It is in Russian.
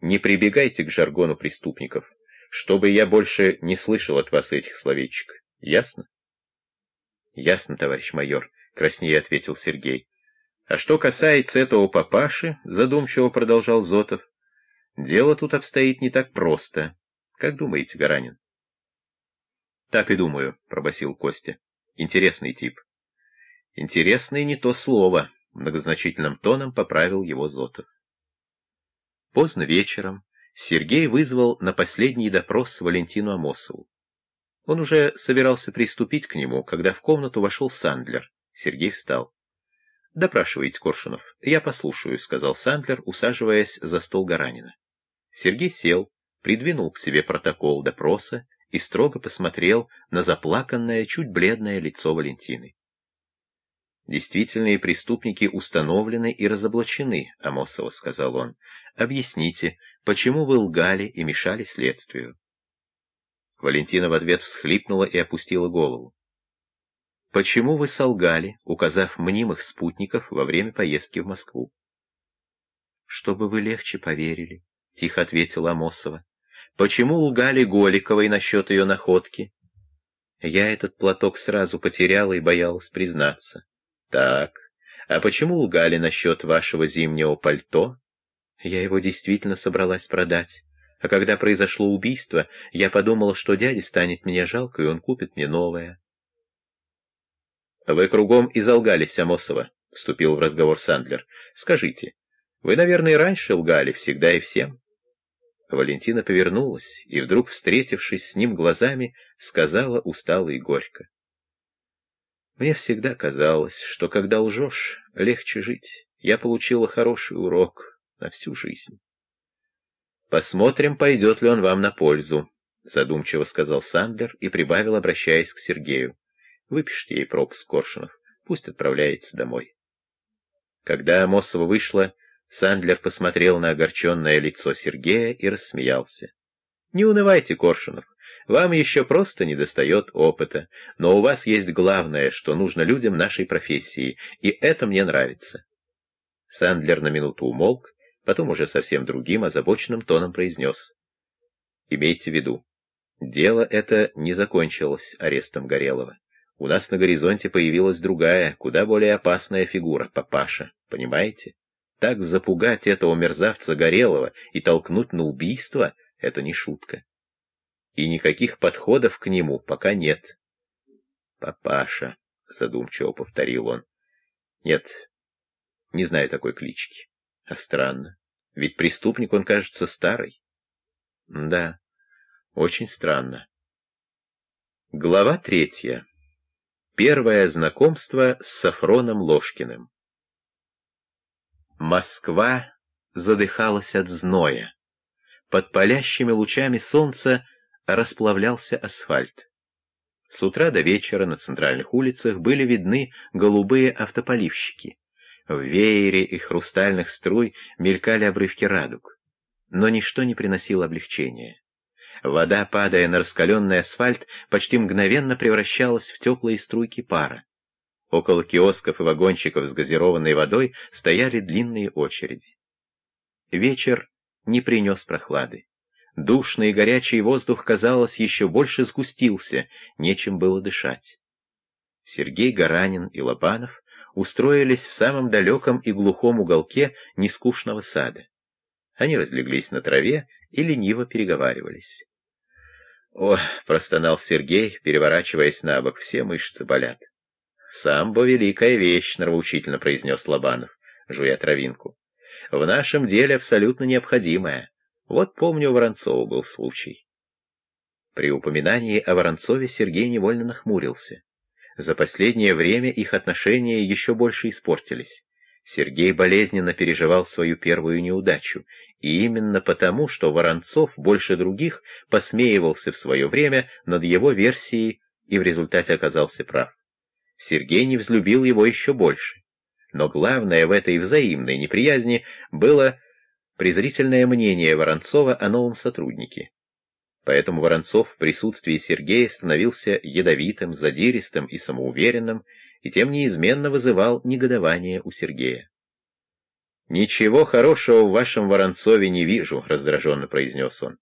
Не прибегайте к жаргону преступников, чтобы я больше не слышал от вас этих словечек. Ясно? Ясно, товарищ майор, краснее ответил Сергей. А что касается этого папаши, задумчиво продолжал Зотов, дело тут обстоит не так просто. Как думаете, Гаранин? Так и думаю, пробасил Костя. Интересный тип. Интересный не то слово, многозначительным тоном поправил его Зотов. Поздно вечером Сергей вызвал на последний допрос Валентину Амосову. Он уже собирался приступить к нему, когда в комнату вошел Сандлер. Сергей встал. «Допрашивайте, Коршунов, я послушаю», — сказал Сандлер, усаживаясь за стол Гаранина. Сергей сел, придвинул к себе протокол допроса и строго посмотрел на заплаканное, чуть бледное лицо Валентины. «Действительные преступники установлены и разоблачены», — Амосова сказал он. «Объясните, почему вы лгали и мешали следствию?» Валентина в ответ всхлипнула и опустила голову. «Почему вы солгали, указав мнимых спутников во время поездки в Москву?» «Чтобы вы легче поверили», — тихо ответила Амосова. «Почему лгали Голиковой насчет ее находки?» Я этот платок сразу потеряла и боялась признаться. Так, а почему лгали насчет вашего зимнего пальто? Я его действительно собралась продать. А когда произошло убийство, я подумала, что дяде станет меня жалко, и он купит мне новое. «Вы кругом изолгались, Амосова», — вступил в разговор Сандлер. «Скажите, вы, наверное, и раньше лгали, всегда и всем?» Валентина повернулась и, вдруг встретившись с ним глазами, сказала устало и горько. Мне всегда казалось, что когда лжешь, легче жить. Я получила хороший урок на всю жизнь. «Посмотрим, пойдет ли он вам на пользу», — задумчиво сказал Сандлер и прибавил, обращаясь к Сергею. «Выпишите ей пропуск, Коршунов, пусть отправляется домой». Когда Амосова вышла, Сандлер посмотрел на огорченное лицо Сергея и рассмеялся. «Не унывайте, Коршунов, вам еще просто недостает опыта, но у вас есть главное, что нужно людям нашей профессии, и это мне нравится. Сандлер на минуту умолк, потом уже совсем другим, озабоченным тоном произнес. Имейте в виду, дело это не закончилось арестом Горелого. У нас на горизонте появилась другая, куда более опасная фигура — папаша, понимаете? Так запугать этого мерзавца Горелого и толкнуть на убийство — это не шутка и никаких подходов к нему пока нет. «Папаша», — задумчиво повторил он. «Нет, не знаю такой клички. А странно, ведь преступник он кажется старый». «Да, очень странно». Глава третья. Первое знакомство с Сафроном Ложкиным. Москва задыхалась от зноя. Под палящими лучами солнца расплавлялся асфальт. С утра до вечера на центральных улицах были видны голубые автополивщики. В веере и хрустальных струй мелькали обрывки радуг. Но ничто не приносило облегчения. Вода, падая на раскаленный асфальт, почти мгновенно превращалась в теплые струйки пара. Около киосков и вагончиков с газированной водой стояли длинные очереди. Вечер не принес прохлады. Душный и горячий воздух, казалось, еще больше сгустился, нечем было дышать. Сергей Гаранин и Лобанов устроились в самом далеком и глухом уголке нескучного сада. Они разлеглись на траве и лениво переговаривались. «О!» — простонал Сергей, переворачиваясь на бок, — все мышцы болят. «Самбо — великая вещь», — нравоучительно произнес Лобанов, жуя травинку. «В нашем деле абсолютно необходимая. Вот помню, у Воронцова был случай. При упоминании о Воронцове Сергей невольно нахмурился. За последнее время их отношения еще больше испортились. Сергей болезненно переживал свою первую неудачу, и именно потому, что Воронцов больше других посмеивался в свое время над его версией и в результате оказался прав. Сергей не взлюбил его еще больше. Но главное в этой взаимной неприязни было презрительное мнение Воронцова о новом сотруднике. Поэтому Воронцов в присутствии Сергея становился ядовитым, задиристым и самоуверенным, и тем неизменно вызывал негодование у Сергея. «Ничего хорошего в вашем Воронцове не вижу», — раздраженно произнес он.